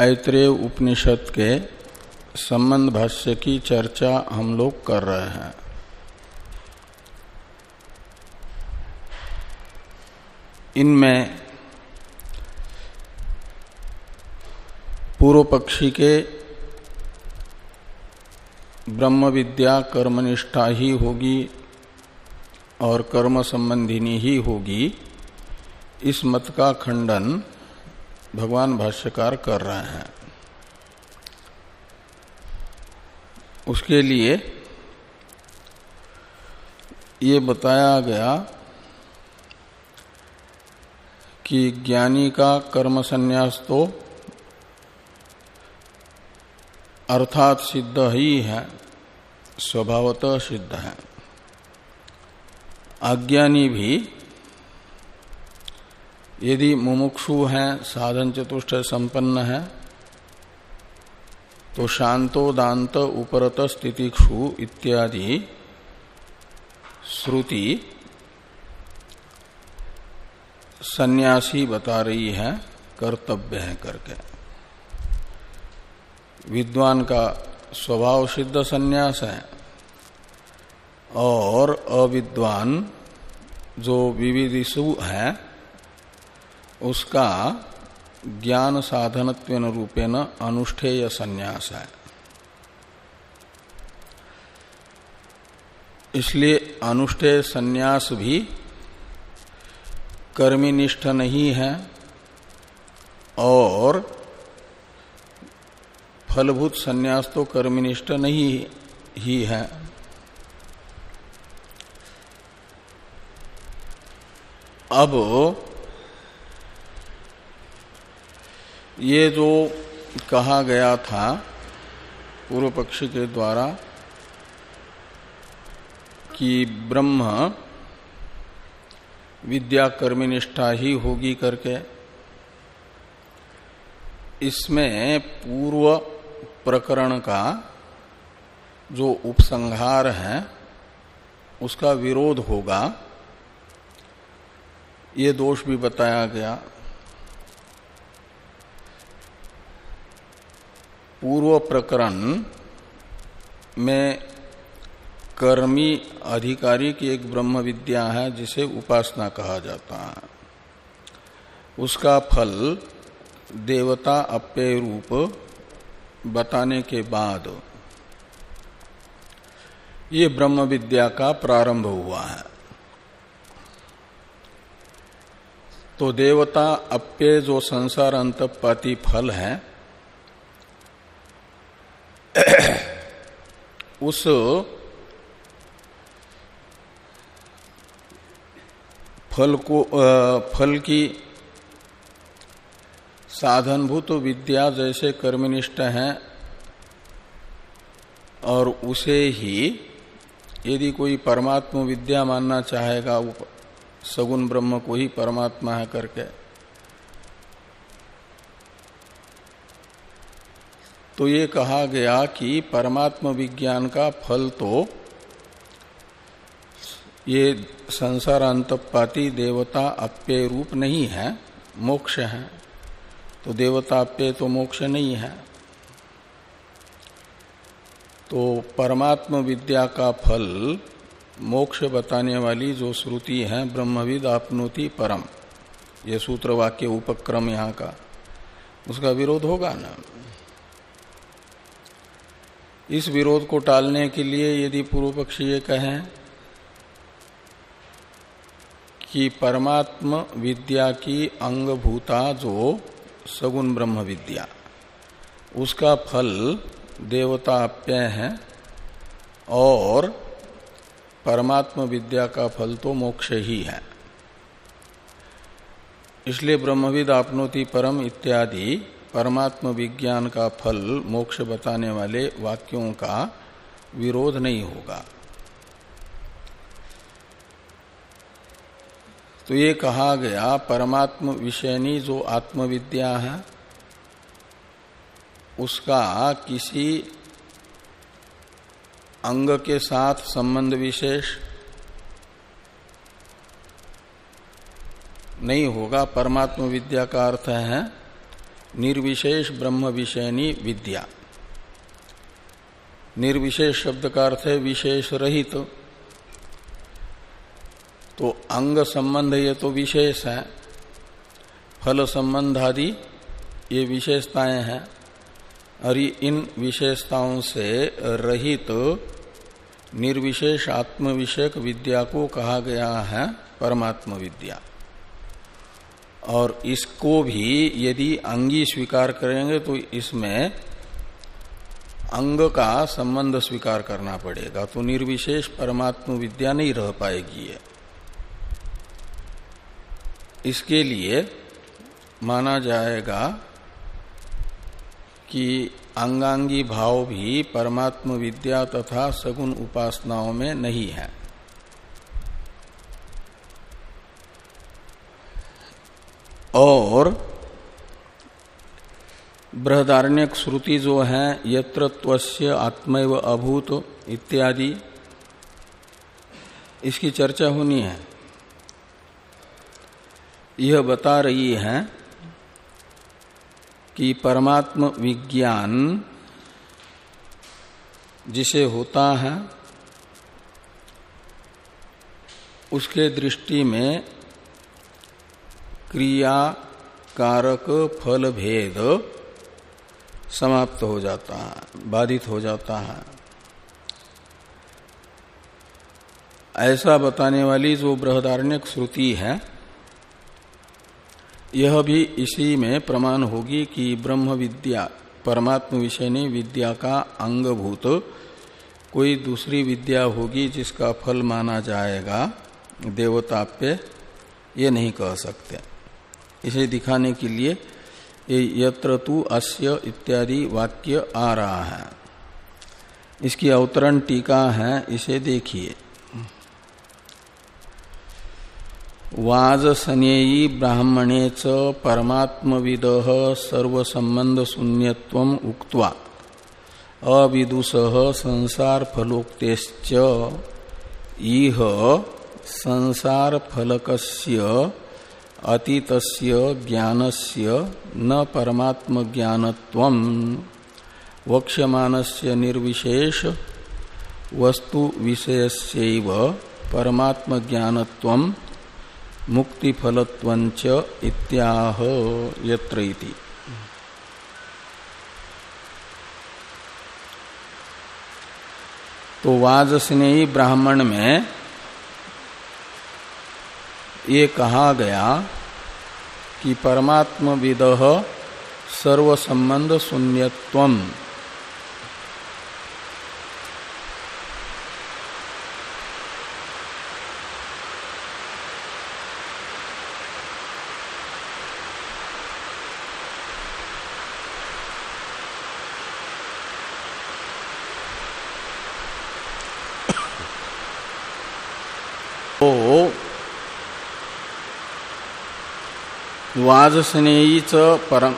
ऐत्रेय उपनिषद के संबंध भाष्य की चर्चा हम लोग कर रहे हैं। इनमें पूर्व पक्षी के ब्रह्म विद्या कर्मनिष्ठा ही होगी और कर्म संबंधिनी ही होगी। इस मत का खंडन भगवान भाष्यकार कर रहे हैं। उसके लिए ये बताया गया कि ज्ञानी का कर्म संन्यास तो अर्थात सिद्ध ही है, स्वभावतः सिद्ध है। अज्ञानी भी यदि मुमुक्षु हैं, साधन चतुष्ट संपन्न है तो शांतो दांत उपरत स्थितिक्षु इत्यादि श्रुति सन्यासी बता रही है, कर्तव्य है करके। विद्वान का स्वभाव सिद्ध सन्यास है, और अविद्वान जो विविधिशु है उसका ज्ञान साधनत्व रूपेण अनुष्ठेय संन्यास है। इसलिए अनुष्ठेय संन्यास भी कर्मिनिष्ठ नहीं है और फलभूत संन्यास तो कर्मिनिष्ठ नहीं ही है। अब ये जो कहा गया था पूर्व पक्षी के द्वारा कि ब्रह्म विद्या कर्मनिष्ठा ही होगी करके, इसमें पूर्व प्रकरण का जो उपसंहार है, उसका विरोध होगा। ये दोष भी बताया गया। पूर्व प्रकरण में कर्मी अधिकारी की एक ब्रह्म विद्या है, जिसे उपासना कहा जाता है। उसका फल देवता अप्यय रूप बताने के बाद ये ब्रह्म विद्या का प्रारंभ हुआ है। तो देवता अप्यय जो संसार अंतपाती फल है उस फल को फल की साधनभूत विद्या जैसे कर्मनिष्ठ है और उसे ही यदि कोई परमात्मा विद्या मानना चाहेगा, वो सगुण ब्रह्म को ही परमात्मा है करके। तो ये कहा गया कि परमात्म विज्ञान का फल तो ये संसार अंतपाती देवता अप्य रूप नहीं है, मोक्ष है। तो देवता अप्य तो मोक्ष नहीं है। तो परमात्म विद्या का फल मोक्ष बताने वाली जो श्रुति है, ब्रह्मविद आपनोति परम। ये सूत्र वाक्य उपक्रम यहाँ का। उसका विरोध होगा ना? इस विरोध को टालने के लिए यदि पूर्व पक्षी ये कहें कि परमात्म विद्या की अंगभूता जो सगुण ब्रह्म विद्या, उसका फल देवता अप्यय है और परमात्म विद्या का फल तो मोक्ष ही है। इसलिए ब्रह्मविद, आपनोति परम इत्यादि परमात्म विज्ञान का फल मोक्ष बताने वाले वाक्यों का विरोध नहीं होगा। तो ये कहा गया, परमात्म विषयनी जो आत्मविद्या है, उसका किसी अंग के साथ संबंध विशेष नहीं होगा। परमात्म विद्या का अर्थ है निर्विशेष ब्रह्म विषयनी विद्या। निर्विशेष शब्द का अर्थ है विशेष रहित। तो, तो अंग संबंध ये तो विशेष है फल संबंध आदि ये विशेषताएँ हैं और इन विशेषताओं से रहित तो निर्विशेष आत्म विषयक विद्या को कहा गया है परमात्म विद्या और इसको भी यदि अंगी स्वीकार करेंगे तो इसमें अंग का संबंध स्वीकार करना पड़ेगा। तो निर्विशेष परमात्म विद्या नहीं रह पाएगी इसके लिए माना जाएगा कि अंगांगी भाव भी परमात्म विद्या तथा सगुण उपासनाओं में नहीं है। और बृहदारण्यक श्रुति जो है यत्रत्वस्य आत्मैव अभूत इत्यादि, इसकी चर्चा होनी है। यह बता रही है कि परमात्म विज्ञान जिसे होता है, उसके दृष्टि में क्रिया कारक फल भेद समाप्त हो जाता है, बाधित हो जाता है। ऐसा बताने वाली जो बृहदारण्यक श्रुति है, यह भी इसी में प्रमाण होगी कि ब्रह्म विद्या, परमात्म विषय ने विद्या का अंगभूत, कोई दूसरी विद्या होगी जिसका फल माना जाएगा, देवताप्य, ये नहीं कह सकते। इसे दिखाने के लिए यत्र तु अस्य इत्यादि वाक्य आ रहा है। इसकी अवतरण टीका है, इसे देखिए। वाजसनेयी ब्राह्मणे च परमात्मविद सर्वसंबंध शून्यत्व उक्त्वा, अविदुष संसार फलोक्तेश्च इह संसार फलकस्य अतीतस्य ज्ञानस्य न परमात्म ज्ञानत्व वक्ष्यमानस्य निर्विशेष वस्तु विषयस्यैव परमात्म ज्ञानत्व मुक्ति फलत्वंच इत्याह यत्र इति। तो वाजस्नेही ब्राह्मण में ये कहा गया कि परमात्म विद सर्व संबंध वाजस्नेयी च परम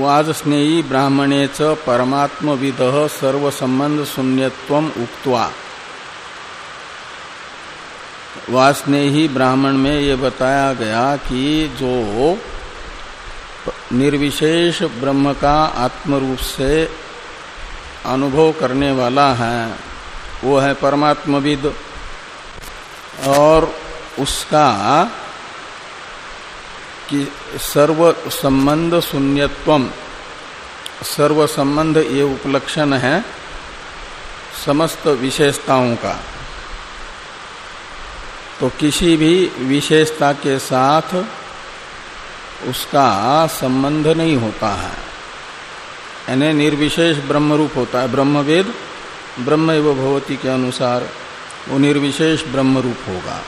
वाजस्नेयी ब्राह्मणे च परमात्म विद सर्व संबंध शून्यत्व उक्त्वा। वास्नेही ब्राह्मण में ये बताया गया कि जो निर्विशेष ब्रह्म का आत्म रूप से अनुभव करने वाला है, वो है परमात्मविद और उसका कि सर्व संबंध शून्यत्व सर्व संबंध ये उपलक्षण है समस्त विशेषताओं का। तो किसी भी विशेषता के साथ उसका संबंध नहीं होता है। यानी निर्विशेष ब्रह्म रूप होता है, ब्रह्मवेद ब्रह्म एवं भगवती के अनुसार वो निर्विशेष ब्रह्म रूप होगा।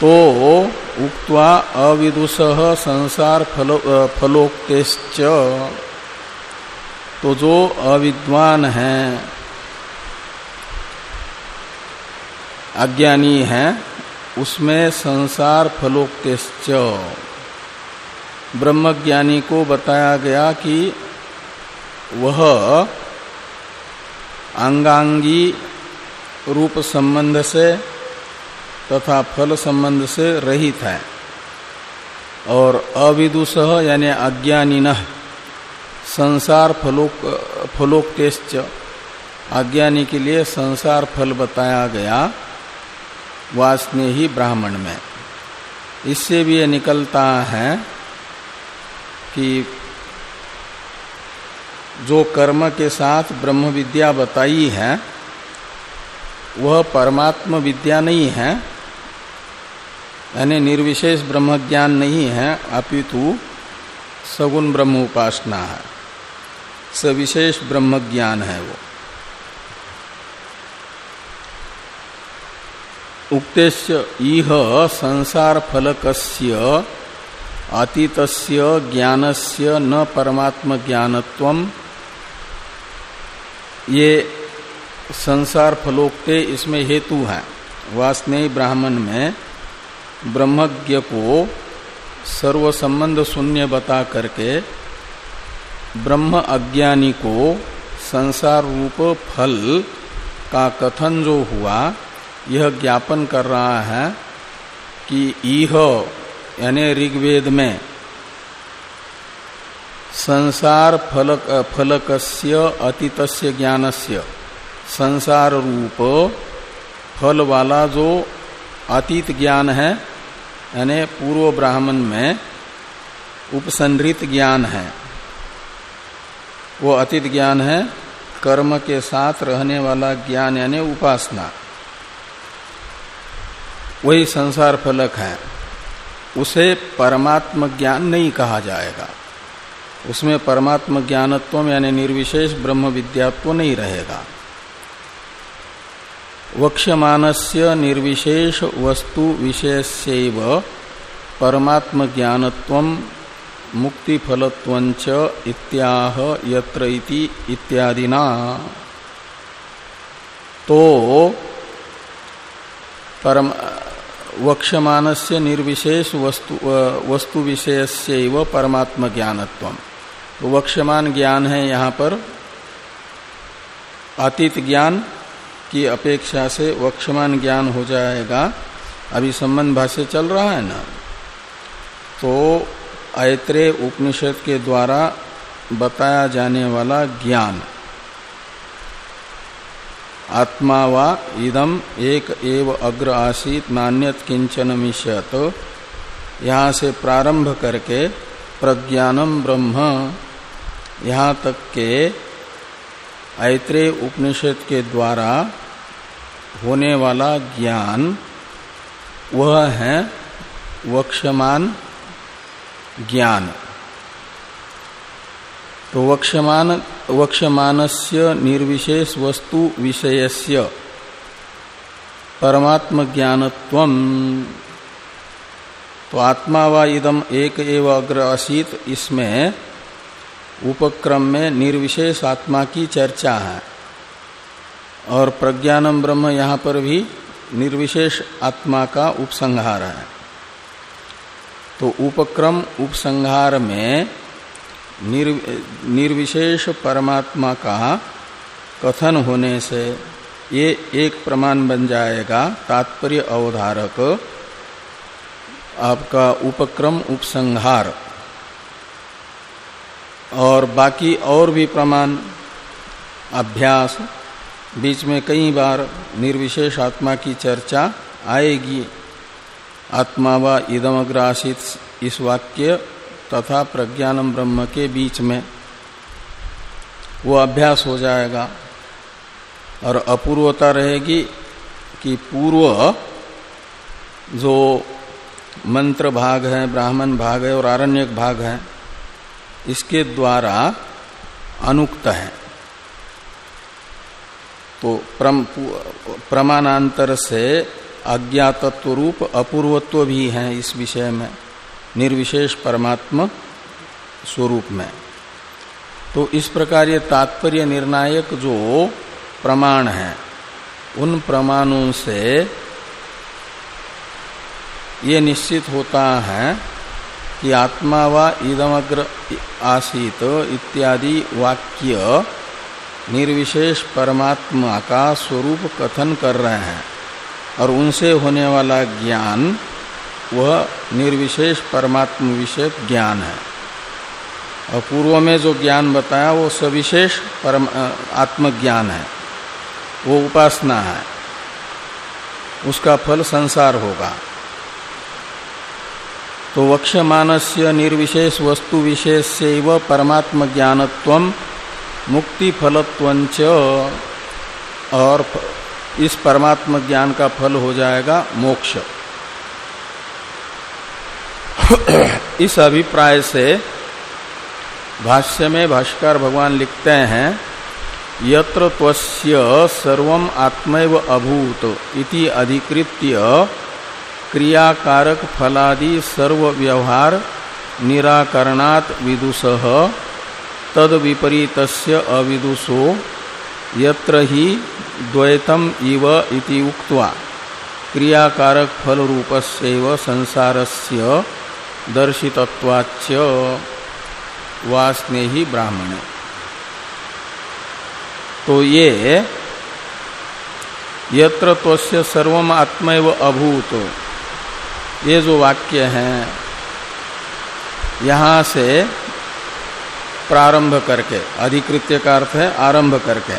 तो उक्त्वा अविदुष संसार फलो फलोक्तेश्च। तो जो अविद्वान है, अज्ञानी है, उसमें संसार फलोक्तेश्च। ब्रह्मज्ञानी को बताया गया कि वह अंगांगी रूप संबंध से तथा फल संबंध से रहित है। और अविदुष यानी अज्ञानी संसार फलोक, फलोक्तेश्च अज्ञानी के लिए संसार फल बताया गया वासने ही ब्राह्मण में। इससे भी ये निकलता है कि जो कर्म के साथ ब्रह्म विद्या बताई है, वह परमात्म विद्या नहीं है यानी निर्विशेष ब्रह्म ज्ञान नहीं है, अपितु सगुण ब्रह्म उपासना है। सविशेष ब्रह्म ज्ञान है वो। उक्तेश्य, इह संसार फलकस्य अतीतस्य ज्ञानस्य न परमात्म ज्ञानत्वम ये संसार फलोक्ते इसमें हेतु है। वास्नेय ब्राह्मण में ब्रह्मज्ञ को सर्व संबंध शून्य बता करके ब्रह्म अज्ञानी को संसार रूप फल का कथन जो हुआ, यह ज्ञापन कर रहा है कि इह, यानी ऋग्वेद में, संसार फलक, फलकस्य, अतीतस्य ज्ञानस्य संसार रूप फल वाला जो अतीत ज्ञान है यानी पूर्व ब्राह्मण में उपसंहृत ज्ञान है। वो अतीत ज्ञान है, कर्म के साथ रहने वाला ज्ञान यानी उपासना। वही संसार फलक है। उसे परमात्म ज्ञान नहीं कहा जाएगा। उसमें परमात्म ज्ञानत्व यानी निर्विशेष ब्रह्म विद्यात्व नहीं रहेगा। वक्ष्यमानस्य निर्विशेष वस्तु विषय परमात्म ज्ञानत्व मुक्ति फलत्वंच इत्याह यत्र इति इत्यादिना। तो परम, वक्ष्यमानस्य निर्विशेष वस्तु वस्तु विषय परमात्म ज्ञानत्व तो वक्ष्यमान ज्ञान है यहाँ पर अतीत ज्ञान की अपेक्षा से वक्षमान ज्ञान हो जाएगा। अभी संबंध भाष्य चल रहा है ना? तो ऐत्रे उपनिषद के द्वारा बताया जाने वाला ज्ञान। आत्मा वा इदम एक एव अग्र आसीत नान्यत किंचन मिश्यत यहाँ से प्रारंभ करके प्रज्ञानम ब्रह्म। यहाँ तक के ऐत्रेय उपनिषद के द्वारा होने वाला ज्ञान, वह है वक्षमान ज्ञान। तो वक्षमान, वक्षमानस्य निर्विशेष वस्तु विषयस्य परमात्म ज्ञानत्व तो आत्मा व इदम एक एव अग्र असित, इसमें उपक्रम में निर्विशेष आत्मा की चर्चा है। और प्रज्ञानम ब्रह्म यहाँ पर भी निर्विशेष आत्मा का उपसंहार है। तो उपक्रम उपसंहार में निर्विशेष परमात्मा का कथन होने से ये एक प्रमाण बन जाएगा, तात्पर्य अवधारक, आपका उपक्रम उपसंहार। और बाकी और भी प्रमाण, अभ्यास बीच में कई बार निर्विशेष आत्मा की चर्चा आएगी। आत्मा व इदमग्रासित इस वाक्य तथा प्रज्ञानम ब्रह्म के बीच में। वो अभ्यास हो जाएगा और अपूर्वता रहेगी कि पूर्व जो मंत्र भाग है, ब्राह्मण भाग है और आरण्यक भाग है, इसके द्वारा अनुक्त है। तो प्रम, प्रमाणांतर से अज्ञातत्व रूप अपूर्वत्व भी है इस विषय में निर्विशेष परमात्म स्वरूप में। तो इस प्रकार ये तात्पर्य निर्णायक जो प्रमाण है उन प्रमाणों से ये निश्चित होता है कि आत्मा व इदमग्र आसीत इत्यादि वाक्य निर्विशेष परमात्मा का स्वरूप कथन कर रहे हैं और उनसे होने वाला ज्ञान, वह निर्विशेष परमात्म विषय ज्ञान है। और पूर्व में जो ज्ञान बताया, वो सविशेष परम आत्मज्ञान है। वो उपासना है। उसका फल संसार होगा। तो वक्षमानस्य निर्विशेष वस्तु विशेष से व परमात्म ज्ञानत्व मुक्ति फलत्वंच और इस परमात्म ज्ञान का फल हो जाएगा मोक्ष। इस अभिप्राय से भाष्य में भाष्कर भगवान लिखते हैं, यत्र त्वस्य सर्वम आत्मैव अभूत इति अधिकृत्य क्रियाकारक फलादि सर्व व्यवहार निराकरणात् विदुष। तद विपरीत अविदुषो यत्र ही द्वैतम इव इति उक्त्वा क्रियाकारक फल रूपस्यैव संसारस्य दर्शितत्वाच्च वास्ने ही ब्राह्मण। तो ये यत्र तस्य सर्वम आत्मैव अभूत, ये जो वाक्य हैं, यहाँ से प्रारंभ करके, अधिकृत्य का अर्थ है आरंभ करके।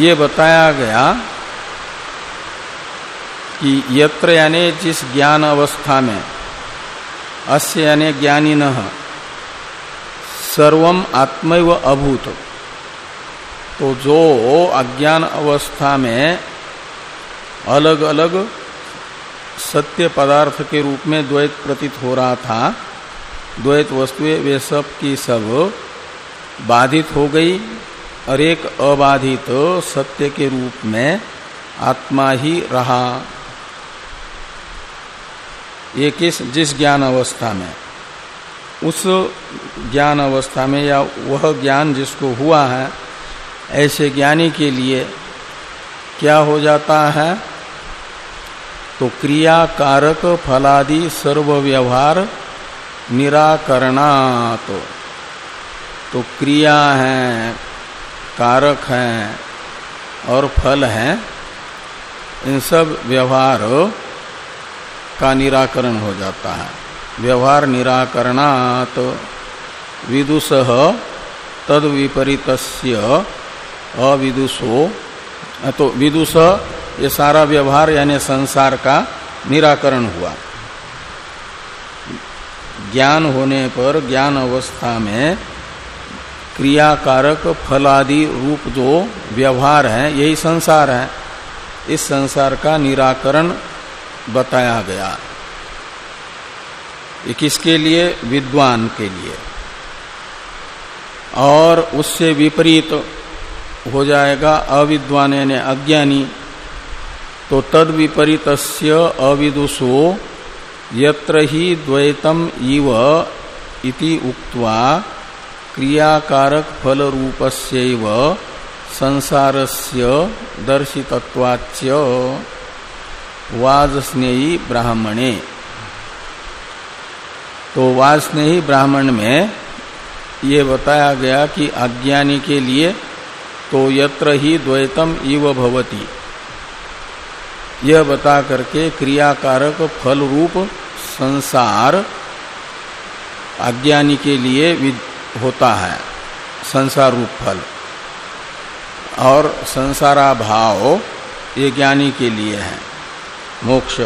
ये बताया गया कि यत्र यानी जिस ज्ञान अवस्था में, अस्य यानी ज्ञानी न सर्वम आत्मैव अभूत। तो जो अज्ञान अवस्था में अलग अलग सत्य पदार्थ के रूप में द्वैत प्रतीत हो रहा था द्वैत वस्तुएँ, वे सब की सब बाधित हो गई और एक अबाधित सत्य के रूप में आत्मा ही रहा। ये किस, जिस ज्ञान अवस्था में? उस ज्ञान अवस्था में या वह ज्ञान जिसको हुआ है, ऐसे ज्ञानी के लिए क्या हो जाता है? तो क्रिया कारक फलादि सर्व व्यवहार निराकरणात। तो, तो क्रिया है कारक है और फल है इन सब व्यवहार का निराकरण हो जाता है। व्यवहार निराकरणात विदुष तद विपरीत अविदुषो तो विदुष ये सारा व्यवहार यानी संसार का निराकरण हुआ। ज्ञान होने पर ज्ञान अवस्था में क्रियाकारक फलादि रूप जो व्यवहार है, यही संसार है। इस संसार का निराकरण बताया गया। ये किसके लिए? विद्वान के लिए। और उससे विपरीत हो जाएगा अविद्वान यानी अज्ञानी। तो तद विपरीत अविदुषो यत्र ही द्वैतम इव इति उक्त्वा क्रियाकारक फल रूपस्यैव संसारस्य दर्शितत्वाच्य वाजस्नेही ब्राह्मणे। तो वाजस्नेही ब्राह्मण में ये बताया गया कि अज्ञानी के लिए तो यत्र ही द्वैतम इव भवती। यह बता करके क्रियाकारक फल रूप संसार अज्ञानी के लिए होता है। संसार रूप फल। और संसारा भाव ये ज्ञानी के लिए है। मोक्ष।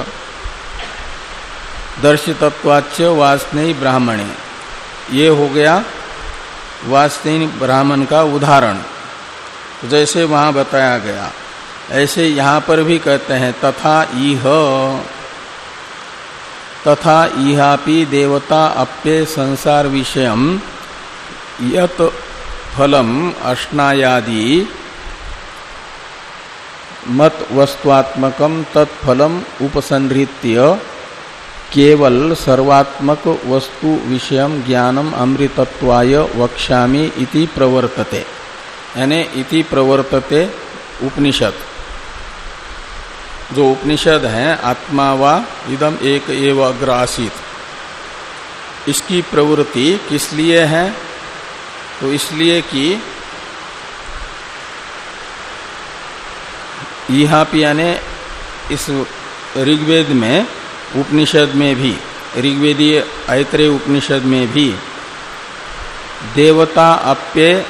दर्शितत्वाच्य वासनेय ब्राह्मणे। ये हो गया वासनेय ब्राह्मण का उदाहरण। जैसे वहाँ बताया गया। ऐसे यहाँ पर भी कहते हैं, तथा इह। तथा इहापि देवता अप्य संसार विषयम यत फलम अष्टायादि मत वस्तुआत्मकम तत्फलम उपसंहृत्य केवल सर्वात्मक वस्तु विषय ज्ञानम अमृतत्वाय वक्ष्यामि इति प्रवर्तते। यानी इति प्रवर्तते उपनिषद जो उपनिषद है, आत्मा व इदम एक एव अग्रासित इसकी प्रवृत्ति किस लिए है? तो इसलिए कि यहाँ यानी इस ऋग्वेद में, उपनिषद में भी, ऋग्वेदीय ऐत्रेय उपनिषद में भी, देवता अप्य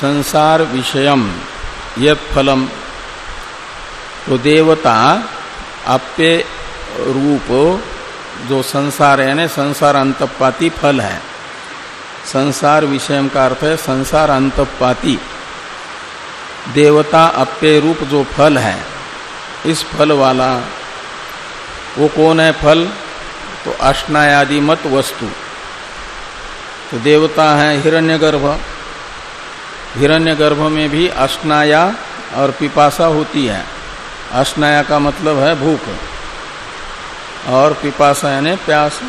संसार विषयम, यत फलम तो देवता अप्य रूप, जो संसार है यानी संसार अंतपाती फल है। संसार विषय का अर्थ है संसार अंतपाती। देवता अप्य रूप जो फल है, इस फल वाला, वो कौन है फल? तो अष्टायादि मत वस्तु। तो देवता है हिरण्यगर्भ। हिरण्यगर्भ में भी अष्टाया और पिपासा होती है। अष्टाया का मतलब है भूख और पिपासा यानी प्यास।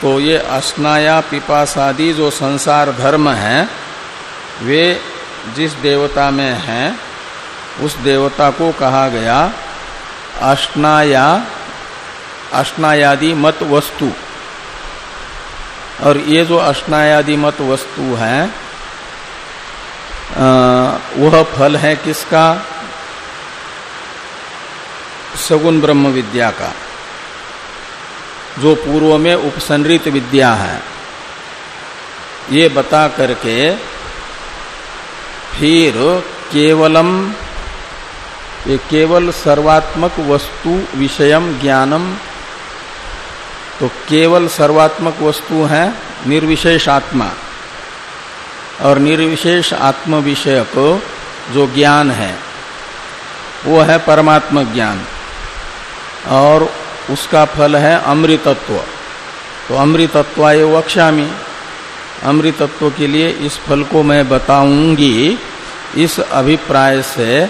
तो ये अस्नाया पिपासादि जो संसार धर्म है, वे जिस देवता में हैं, उस देवता को कहा गया अष्टाया अष्टायादि मत वस्तु। और ये जो अष्टायादि मत वस्तु है वह फल है किसका? सगुण ब्रह्म विद्या का, जो पूर्व में उपसंरित विद्या है, ये बता करके फिर केवलम, ये केवल सर्वात्मक वस्तु विषयम ज्ञानम तो केवल सर्वात्मक वस्तु है निर्विशेष आत्मा, और निर्विशेष आत्म विषय को जो ज्ञान है, वो है परमात्म ज्ञान। और उसका फल है अमृतत्व। तो अमृतत्व वक्षामी अमृतत्व के लिए इस फल को मैं बताऊँगी। इस अभिप्राय से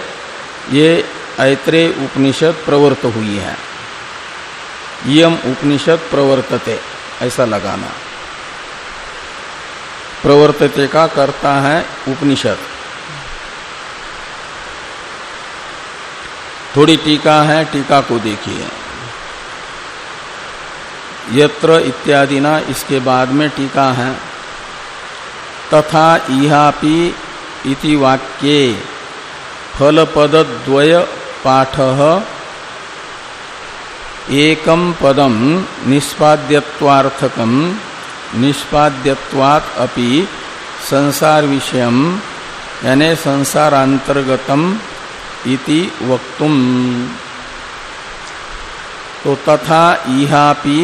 ये ऐत्रे उपनिषद प्रवृत्त हुई है। यम उपनिषद प्रवर्तते, ऐसा लगाना। प्रवर्तते का करता है उपनिषद। थोड़ी टीका है, टीका को देखिए। यत्र इत्यादि ना, इसके बाद में टीका है। तथा इहापि इति वाक्ये, फलपदद्वय पाठ एकम पदम निष्पाद्यवार्थकम निष्पाद्यवात अपि संसार विषयम यानी संसारांतर्गतम इति वक्तुम। तो तथा इहापि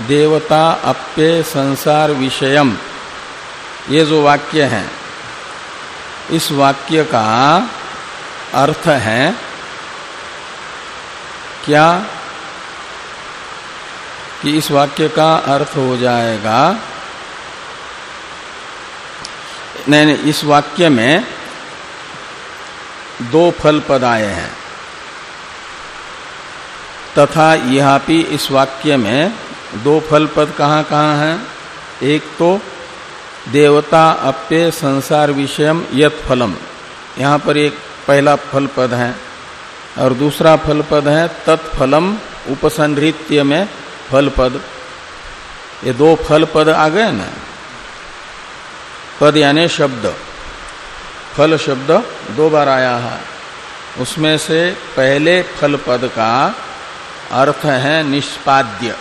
देवता अप्य संसार विषयम ये जो वाक्य है, इस वाक्य का अर्थ है, क्या? कि इस वाक्य का अर्थ हो जाएगा, नहीं नहीं, इस वाक्य में दो फल पद आए हैं। तथा यहाँ भी इस वाक्य में दो फल पद कहाँ कहाँ हैं? एक तो देवता अप्य संसार विषयम यत फलम। यहाँ पर एक पहला फल पद है और दूसरा फल पद है तत्फलम उपसंहृत्य में फल पद। ये दो फल पद आ गए ना? पद यानी शब्द। फल शब्द दो बार आया है। उसमें से पहले फल पद का अर्थ है निष्पाद्य।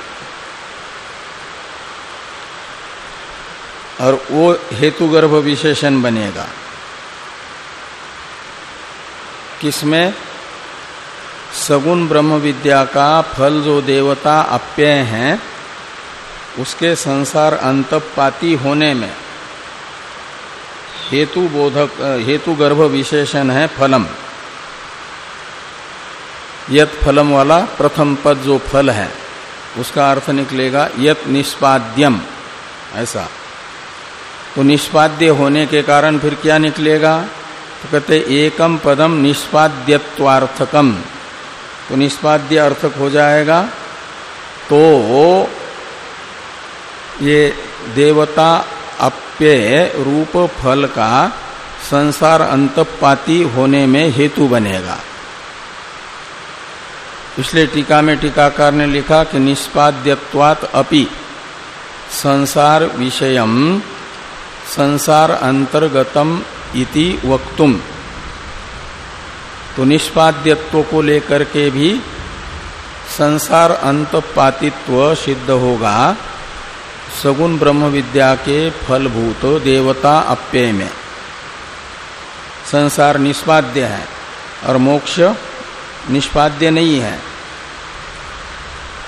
और वो हेतु गर्भ विशेषण बनेगा। किसमें? सगुण ब्रह्म विद्या का फल जो देवता अप्यय है, उसके संसार अंतपाती होने में। हेतु बोधक हेतु गर्भ विशेषण है फलम। यत फलम वाला प्रथम पद जो फल है, उसका अर्थ निकलेगा यत निष्पाद्यम, ऐसा। तो निष्पाद्य होने के कारण फिर क्या निकलेगा? तो कहते एकम पदम निष्पाद्यत्वार्थकम। तो निष्पाद्य अर्थक हो जाएगा तो ये देवता अप्यय रूप फल का संसार अंतपाती होने में हेतु बनेगा। इसलिए टीका में टीकाकार ने लिखा कि निष्पाद्यवात अपि संसार विषयम संसार अंतर्गतम इति वक्तुम। तो निष्पाद्यत्व को लेकर के भी संसार अंतपातित्व सिद्ध होगा। सगुण ब्रह्म विद्या के फलभूत देवता अप्यय में संसार निष्पाद्य है और मोक्ष निष्पाद्य नहीं है।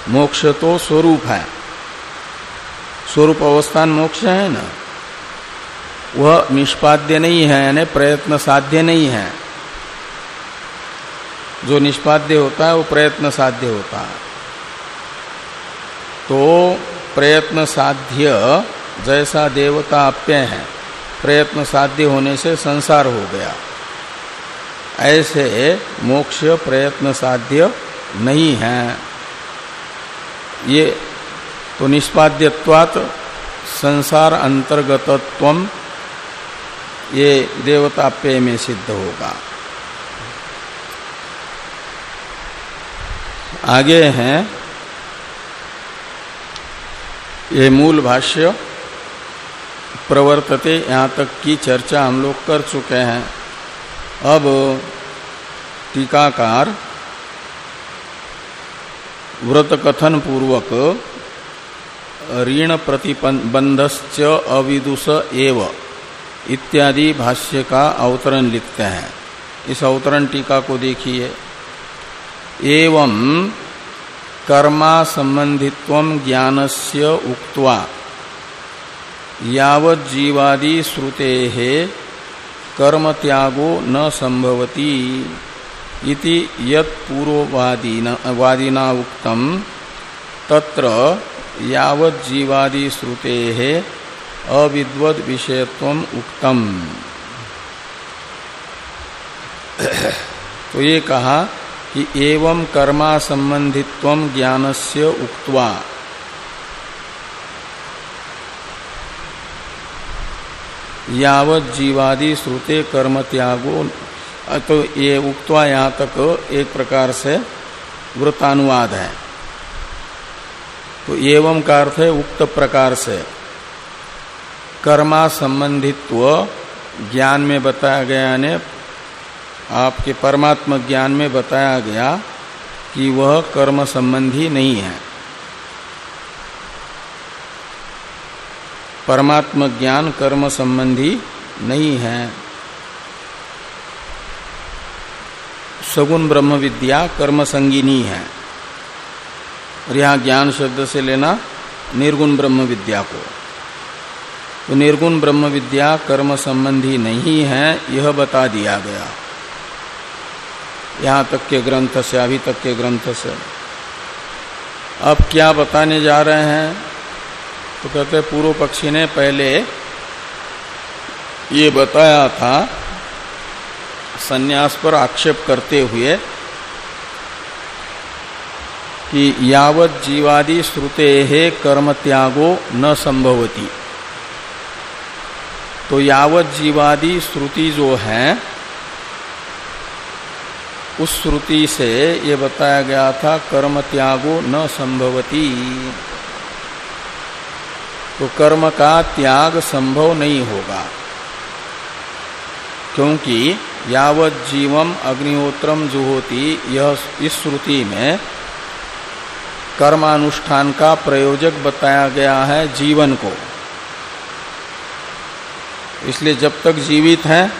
मोक्ष तो स्वरूप है। स्वरूप अवस्थान मोक्ष है ना? वह निष्पाद्य नहीं है, यानी प्रयत्न साध्य नहीं है। जो निष्पाद्य होता है, वो प्रयत्न साध्य होता है। तो प्रयत्न साध्य जैसा देवता अप्य है। प्रयत्न साध्य होने से संसार हो गया। ऐसे मोक्ष प्रयत्न साध्य नहीं है। ये तो निष्पाद्यवात संसार अंतर्गतत्व ये देवताप्य में सिद्ध होगा। आगे हैं ये मूल भाष्य प्रवर्तते, यहाँ तक की चर्चा हम लोग कर चुके हैं। अब टीकाकार व्रत कथन पूर्वक ऋण प्रतिबंधश्च अविदुष एव इत्यादि भाष्य का अवतरण लिखते हैं। इस अवतरण टीका को देखिए। एवं कर्मा संबंधित्व ज्ञानस्य उक्त्वा। यावज्जीवादि श्रुते कर्म त्यागो न संभवती इति यत पूर्ववादिना उक्तम तत्र यावज्जीवादि श्रुते अविद्वद विषयत्व उक्तम। तो ये कहा कि एवं कर्मा संबंधित्व ज्ञानस्य उक्त्वा। यावत जीवादि श्रुते कर्म त्यागो तो ये उक्तवा यहाँ तक एक प्रकार से वृतानुवाद है। तो एवं का अर्थ है उक्त प्रकार से। कर्मा संबंधित्व ज्ञान में बताया गया ने आपके परमात्म ज्ञान में बताया गया कि वह कर्म संबंधी नहीं है। परमात्म ज्ञान कर्म संबंधी नहीं है। सगुण ब्रह्म विद्या कर्म संगिनी है। और यहाँ ज्ञान शब्द से लेना निर्गुण ब्रह्म विद्या को। तो निर्गुण ब्रह्म विद्या कर्म संबंधी नहीं है, यह बता दिया गया। यहाँ तक के ग्रंथ से, अभी तक के ग्रंथ से। अब क्या बताने जा रहे हैं? तो कहते पूर्व पक्षी ने पहले ये बताया था, सन्यास पर आक्षेप करते हुए, कि यावत जीवादि श्रुते है कर्म त्यागो न संभवती। तो यावत जीवादि श्रुति जो है उस श्रुति से ये बताया गया था, कर्म त्यागो न संभवती। तो कर्म का त्याग संभव नहीं होगा, क्योंकि यावत जीवम अग्निहोत्रम जो होती यह इस श्रुति में कर्मानुष्ठान का प्रयोजक बताया गया है जीवन को। इसलिए जब तक जीवित हैं,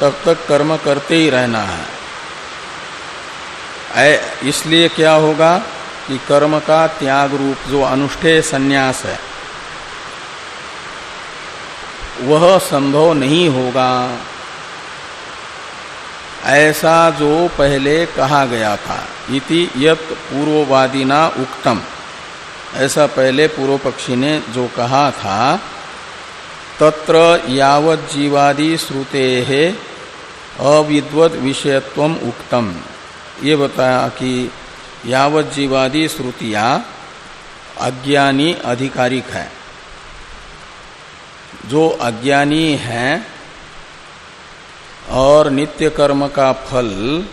तब तक कर्म करते ही रहना है। इसलिए क्या होगा कि कर्म का त्याग रूप जो अनुष्ठेय संन्यास है, वह संभव नहीं होगा। ऐसा जो पहले कहा गया था, इति यत पूर्ववादिना उक्तम। ऐसा पहले पूर्व पक्षी ने जो कहा था, तत्र यावत जीवादि श्रुते अविद्वत विषयत्व उक्तम। ये बताया कि यावत जीवादि श्रुतियाँ अज्ञानी अधिकारिक है। जो अज्ञानी है और नित्य कर्म का फल,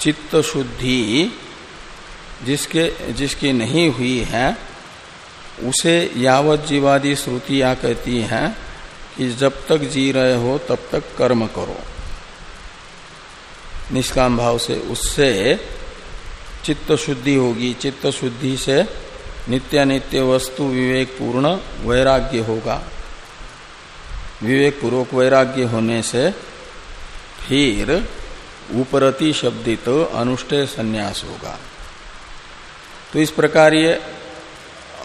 चित्त शुद्धि जिसके, जिसकी नहीं हुई है, उसे यावत जीवादि श्रुतियाँ कहती हैं कि जब तक जी रहे हो तब तक कर्म करो। निष्काम भाव से, उससे चित्त शुद्धि होगी। चित्त शुद्धि से नित्यानित्य वस्तु विवेक पूर्ण वैराग्य होगा। विवेक पूर्वक वैराग्य होने से फिर उपरति शब्दित अनुष्ठेय संन्यास होगा। तो इस प्रकार ये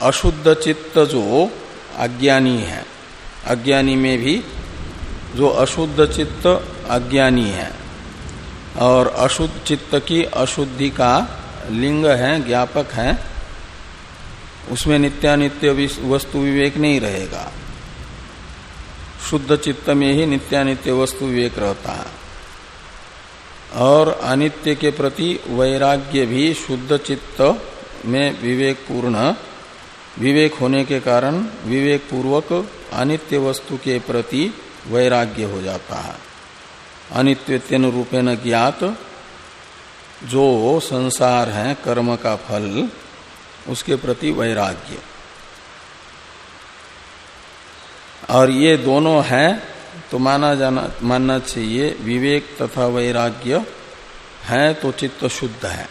अशुद्ध चित्त जो अज्ञानी है, अज्ञानी में भी जो अशुद्ध चित्त अज्ञानी है और अशुद्ध चित्त की अशुद्धि का लिंग है, ज्ञापक है, उसमें नित्यानित्य वस्तु विवेक नहीं रहेगा। शुद्ध चित्त में ही नित्यानित्य वस्तु विवेक रहता है। और अनित्य के प्रति वैराग्य भी शुद्ध चित्त में विवेक पूर्ण विवेक होने के कारण विवेक पूर्वक अनित्य वस्तु के प्रति वैराग्य हो जाता है। अनित्य रूपेण ज्ञात, जो संसार है, कर्म का फल, उसके प्रति वैराग्य। और ये दोनों हैं तो माना जाना, मानना चाहिए, विवेक तथा वैराग्य है तो चित्त शुद्ध है।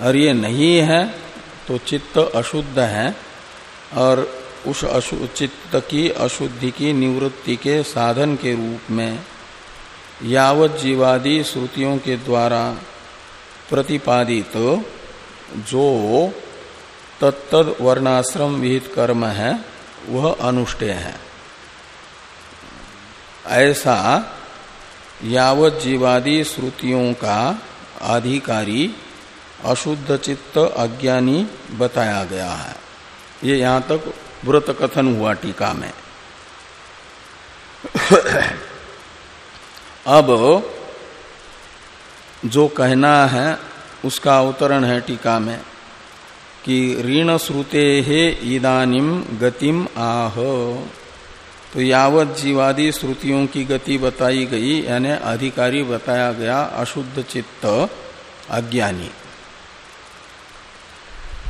और ये नहीं है तो चित्त अशुद्ध है, और उस चित्त की अशुद्धि की निवृत्ति के साधन के रूप में यावत जीवादि श्रुतियों के द्वारा प्रतिपादित जो तत्त वर्णाश्रम विहित कर्म है, वह अनुष्ठेय है। ऐसा यावत जीवादि श्रुतियों का अधिकारी अशुद्ध चित्त अज्ञानी बताया गया है। ये यहाँ तक व्रत कथन हुआ टीका में। अब जो कहना है, उसका अवतरण है टीका में कि ऋण श्रुते हे इदानिम गतिम आह। तो यावत जीवादि श्रुतियों की गति बताई गई, यानी अधिकारी बताया गया अशुद्ध चित्त अज्ञानी।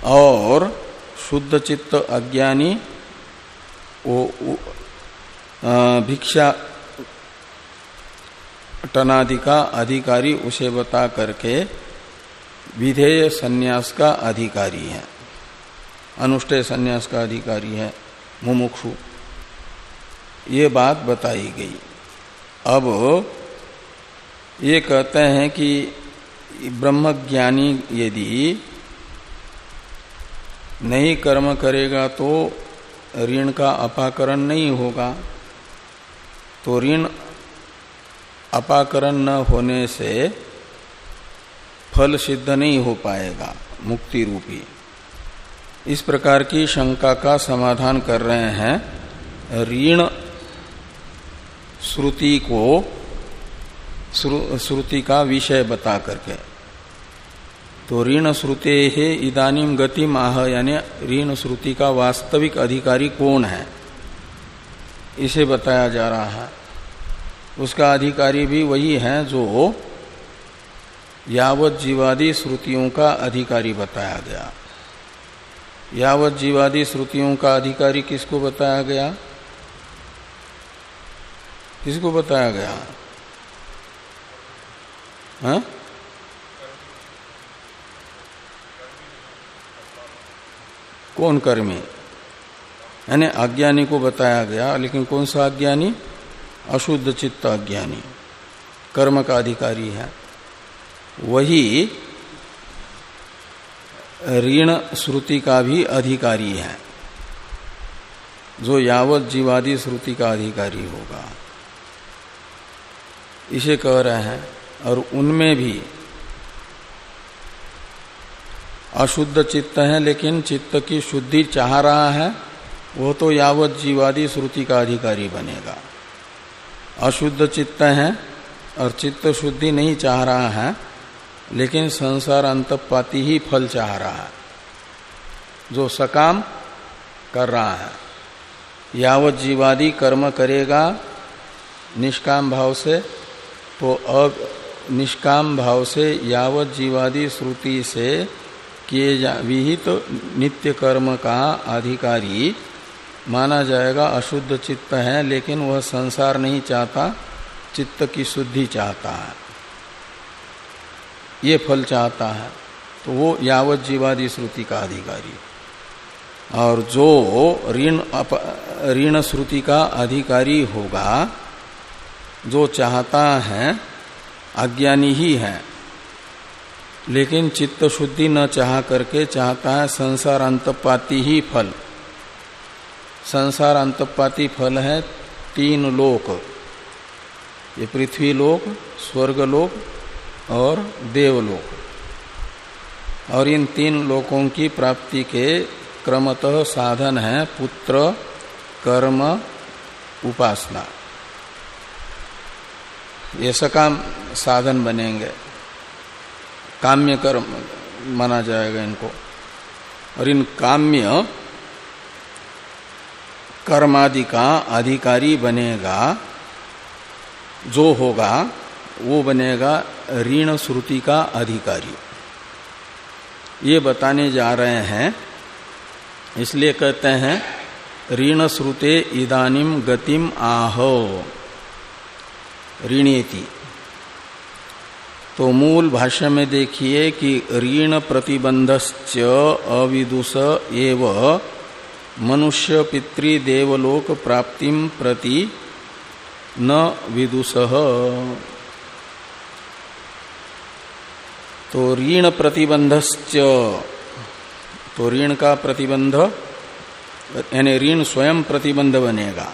और शुद्ध चित्त अज्ञानी, वो भिक्षा टनादि का अधिकारी उसे बता करके विधेय सन्यास का अधिकारी है। अनुष्ठेय सन्यास का अधिकारी है, मुमुक्षु। ये बात बताई गई। अब ये कहते हैं कि ब्रह्मज्ञानी यदि नहीं कर्म करेगा तो ऋण का अपाकरण नहीं होगा। तो ऋण अपाकरण न होने से फल सिद्ध नहीं हो पाएगा, मुक्ति रूपी। इस प्रकार की शंका का समाधान कर रहे हैं। ऋण श्रुति को श्रुति का विषय बता करके। तो ऋण श्रुते है इदानीम गति माह यानी ऋण श्रुति का वास्तविक अधिकारी कौन है? इसे बताया जा रहा है। उसका अधिकारी भी वही है जो यावत जीवादि श्रुतियों का अधिकारी बताया गया। यावत जीवादि श्रुतियों का अधिकारी किसको बताया गया? किसको बताया गया? हा? कौन कर्मी? यानी अज्ञानी को बताया गया, लेकिन कौन सा अज्ञानी अशुद्ध चित्त अज्ञानी कर्म का अधिकारी है। वही ऋण श्रुति का भी अधिकारी है। जो यावत जीवादि श्रुति का अधिकारी होगा। इसे कह रहे हैं, और उनमें भी अशुद्ध चित्त है, लेकिन चित्त की शुद्धि चाह रहा है, वो तो यावत जीवादि श्रुति का अधिकारी बनेगा। अशुद्ध चित्त है, और चित्त शुद्धि नहीं चाह रहा है, लेकिन संसार अंतपाती ही फल चाह रहा है। जो सकाम कर रहा है, यावत जीवादि कर्म करेगा, निष्काम भाव से तो अब निष्काम भाव से यावत जीवादि श्रुति से किए जा, विहित तो नित्य कर्म का अधिकारी माना जाएगा अशुद्ध चित्त है, लेकिन वह संसार नहीं चाहता, चित्त की शुद्धि चाहता है। ये फल चाहता है तो वो यावत जीवादि श्रुति का अधिकारी। और जो ऋण ऋण श्रुति का अधिकारी होगा, जो चाहता है, अज्ञानी ही है लेकिन चित्त शुद्धि न चाह करके चाहता है संसार अंतपाती ही फल। संसार अंतपाती फल है तीन लोक। ये पृथ्वी लोक, स्वर्ग लोक और देवलोक और इन तीन लोकों की प्राप्ति के क्रमतः साधन है पुत्र, कर्म, उपासना। ये सकाम साधन बनेंगे। काम्य कर्म माना जाएगा इनको। और इन काम्य कर्मादि का अधिकारी बनेगा, जो होगा, वो बनेगा ऋण श्रुति का अधिकारी। ये बताने जा रहे हैं, इसलिए कहते हैं, ऋण श्रुते इदानिम गतिम आहो। ऋणेति। तो मूल भाष्य में देखिए कि ऋण प्रतिबंधश्च अविदुष एव मनुष्य पितृदेवलोक प्राप्ति प्रति न विदुष। तो ऋण प्रतिबंधश्च तो ऋण का प्रतिबंध, यानी ऋण स्वयं प्रतिबंध बनेगा।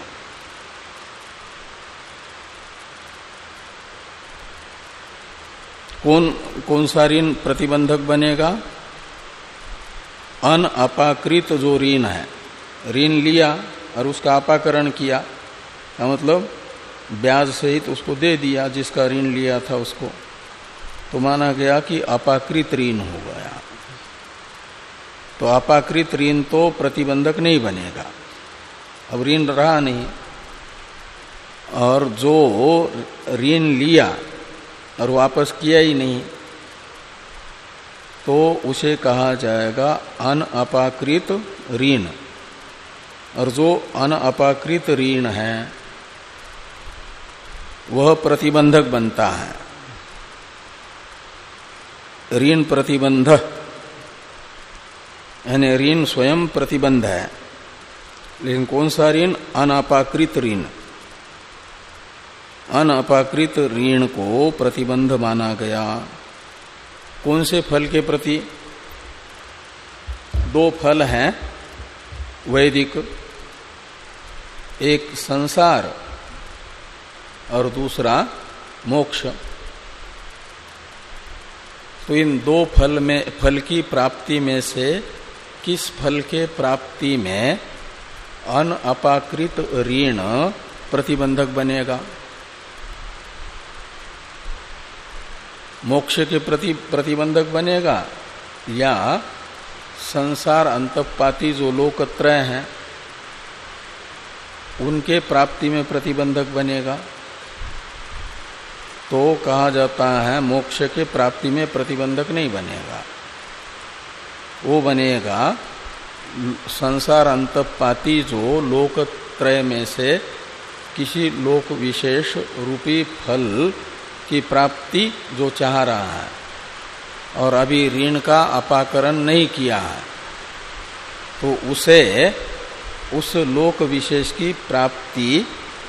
कौन कौन सा ऋण प्रतिबंधक बनेगा? अन अपाकृत जो ऋण है, ऋण लिया और उसका अपाकरण किया मतलब? ब्याज सहित उसको दे दिया, जिसका ऋण लिया था उसको। तो माना गया कि अपाकृत ऋण हो गया। तो अपाकृत ऋण तो प्रतिबंधक नहीं बनेगा। अब ऋण रहा नहीं। और जो ऋण लिया और वापस किया ही नहीं। तो उसे कहा जाएगा, अन अपाकृत ऋण। और जो अन अपाकृत ऋण है, वह प्रतिबंधक बनता है। ऋण प्रतिबंध, यानी ऋण स्वयं प्रतिबंध है। लेकिन कौन सा ऋण? अनापाकृत ऋण। अनअपाकृत ऋण को प्रतिबंध माना गया। कौन से फल के प्रति? दो फल हैं, वैदिक, एक संसार और दूसरा मोक्ष। तो इन दो फल में, फल की प्राप्ति में से किस फल के प्राप्ति में अन अपाकृत ऋण प्रतिबंधक बनेगा? मोक्ष के प्रति, प्रतिबंधक बनेगा, या संसार अंतपाती जो लोकत्रय हैं, उनके प्राप्ति में प्रतिबंधक बनेगा। तो कहा जाता है, मोक्ष के प्राप्ति में प्रतिबंधक नहीं बनेगा। वो बनेगा, संसार अंतपाती जो लोकत्रय में से किसी लोक विशेष रूपी फल की प्राप्ति जो चाह रहा है और अभी ऋण का अपाकरण नहीं किया है तो उसे उस लोक विशेष की प्राप्ति,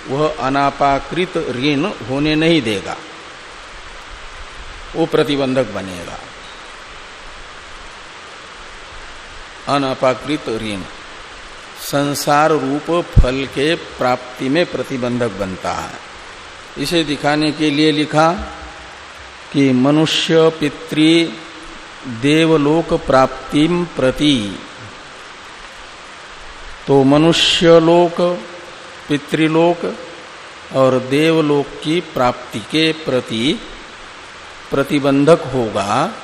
वह अनापाकृत ऋण होने नहीं देगा। वो प्रतिबंधक बनेगा। अनापाकृत ऋण, संसार रूप फल के प्राप्ति में प्रतिबंधक बनता है। इसे दिखाने के लिए लिखा कि मनुष्य पितृ देवलोक प्राप्ति प्रति। तो मनुष्य लोक पितृलोक और देवलोक की प्राप्ति के प्रति प्रतिबंधक होगा।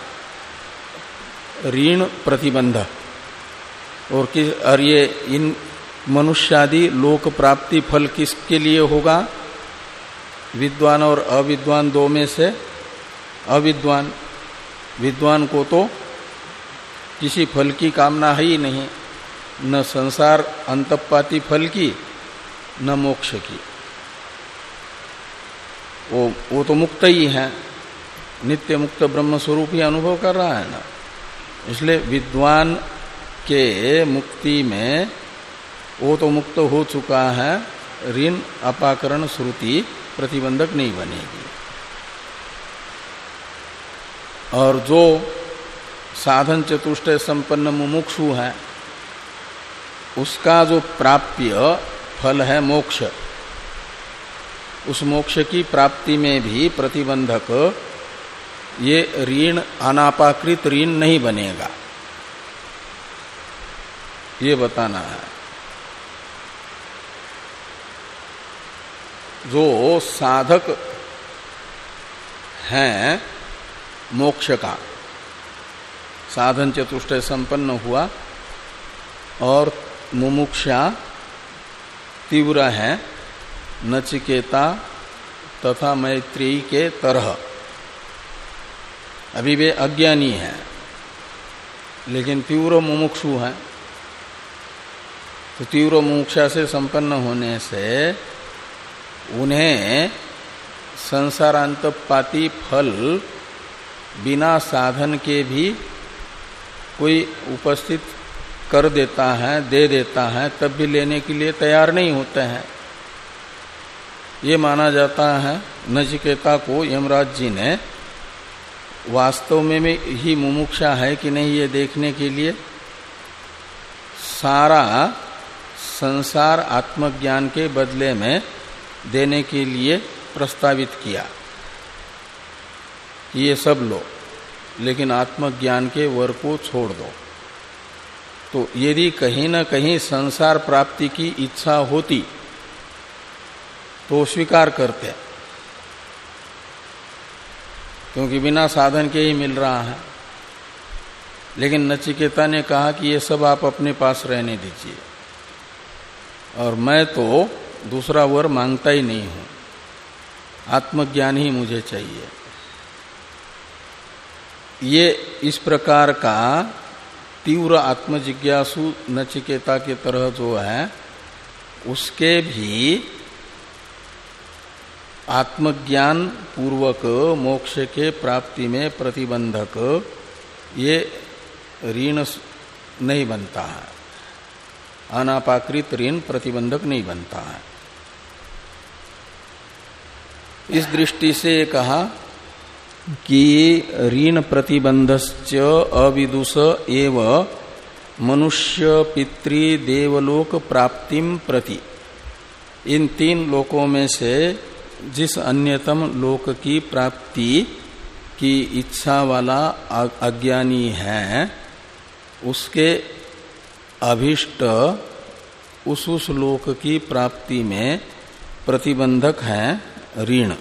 ऋण प्रतिबंध और किस, और ये इन मनुष्यादि लोक प्राप्ति फल किसके लिए होगा? विद्वान और अविद्वान दो में से अविद्वान, विद्वान को तो किसी फल की कामना है ही नहीं, न संसार अंतपाती फल की, न मोक्ष की। वो वो तो मुक्त ही है, नित्य मुक्त ब्रह्म स्वरूप ही अनुभव कर रहा है ना। इसलिए विद्वान के मुक्ति में वो तो मुक्त हो चुका है, ऋण, अपाकरण, श्रुति प्रतिबंधक नहीं बनेगी। और जो साधन चतुष्ट संपन्न मुमुक्षु है, उसका जो प्राप्य फल है मोक्ष। उस मोक्ष की प्राप्ति में भी प्रतिबंधक ये ऋण, अनापाकृत ऋण नहीं बनेगा। ये बताना है। जो साधक हैं मोक्ष का। साधन चतुष्ट संपन्न हुआ और मुमुक्षा तीव्र है, नचिकेता तथा मैत्री के तरह। अभी वे अज्ञानी हैं, लेकिन तीव्र मुमुक्षु है। तो तीव्र मुमुक्षा से संपन्न होने से उन्हें संसारांतपाती फल बिना साधन के भी कोई उपस्थित कर देता है दे देता है तब भी लेने के लिए तैयार नहीं होते हैं। ये माना जाता है नचिकेता को यमराज जी ने वास्तव में, में ही मुमुक्षा है कि नहीं ये देखने के लिए। सारा संसार आत्मज्ञान के बदले में देने के लिए प्रस्तावित किया। ये सब लो, लेकिन आत्मज्ञान के वर को छोड़ दो। तो यदि कहीं ना कहीं संसार प्राप्ति की इच्छा होती तो स्वीकार करते। क्योंकि बिना साधन के ही मिल रहा है। लेकिन नचिकेता ने कहा कि ये सब आप अपने पास रहने दीजिए। और मैं तो दूसरा वर माँगता ही नहीं हूँ। आत्मज्ञान ही मुझे चाहिए। ये इस प्रकार का तीव्र आत्मजिज्ञासु नचिकेता के तरह जो है, उसके भी आत्मज्ञान पूर्वक मोक्ष के प्राप्ति में प्रतिबंधक ये ऋण नहीं बनता है। अनापाकृत ऋण प्रतिबंधक नहीं बनता है। इस दृष्टि से कहा कि ऋण प्रतिबंधश्च अविदुष एव मनुष्य पितृ देवलोक प्राप्तिम प्रति। इन तीन लोकों में से जिस अन्यतम लोक की प्राप्ति की इच्छा वाला अज्ञानी है, उसके अभिष्ट उस उस लोक की प्राप्ति में प्रतिबंधक है। ऋण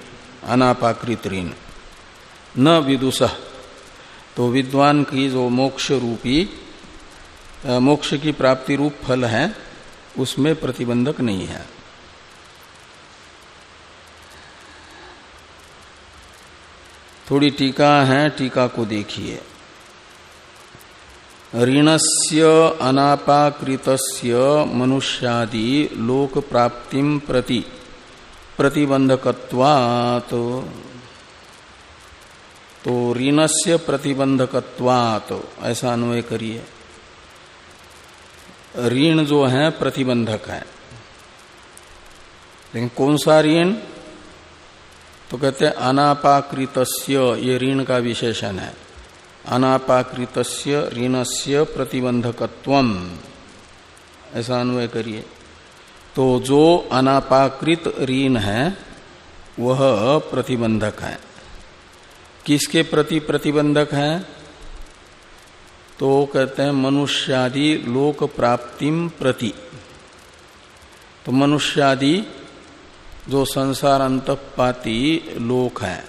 अनापाकृत ऋण न विदुष। तो विद्वान की जो मोक्ष रूपी मोक्ष की प्राप्ति रूप फल है, उसमें प्रतिबंधक नहीं है। थोड़ी टीका है, टीका को देखिए। ऋणस्य अनापाकृत मनुष्यादि लोक प्राप्ति प्रति प्रतिबंधकत्वात्। तो ऋणस्य प्रतिबंधकत्वात्। ऐसा अन्वय करिए। ऋण जो है, प्रतिबंधक है। लेकिन कौन सा ऋण? तो कहते हैं अनापाकृत ये ऋण का विशेषण है। अनापाकृत ऋण से प्रतिबंधकत्व ऐसा अन्वय करिए। तो जो अनापाकृत ऋण है, वह प्रतिबंधक है। किसके प्रति प्रतिबंधक है? तो कहते हैं मनुष्यादि लोक प्राप्तिम प्रति। तो मनुष्यादि जो संसार अंतपाती लोक है,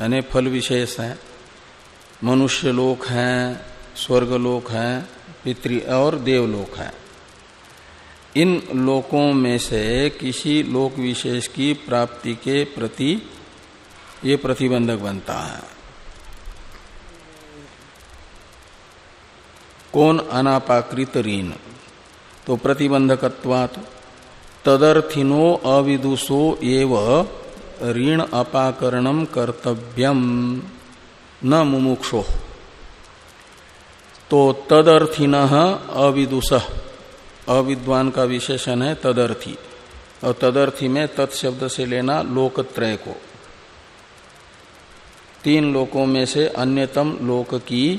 यानी फल विशेष है, मनुष्य लोक है, स्वर्ग लोक है, पितृ और देवलोक है। इन लोकों में से किसी लोक विशेष की प्राप्ति के प्रति ये प्रतिबंधक बनता है। कौन अनापाकृत ऋण? तो प्रतिबंधकत्वात् तदर्थिनो अविदुषो एव ऋण अपाकरणम कर्तव्यम। न मुमुक्षो। तो तदर्थिन अविदुष। अविद्वान का विशेषण है तदर्थी। और तदर्थी में तत्शब्द से लेना लोकत्रय को। तीन लोकों में से अन्यतम लोक की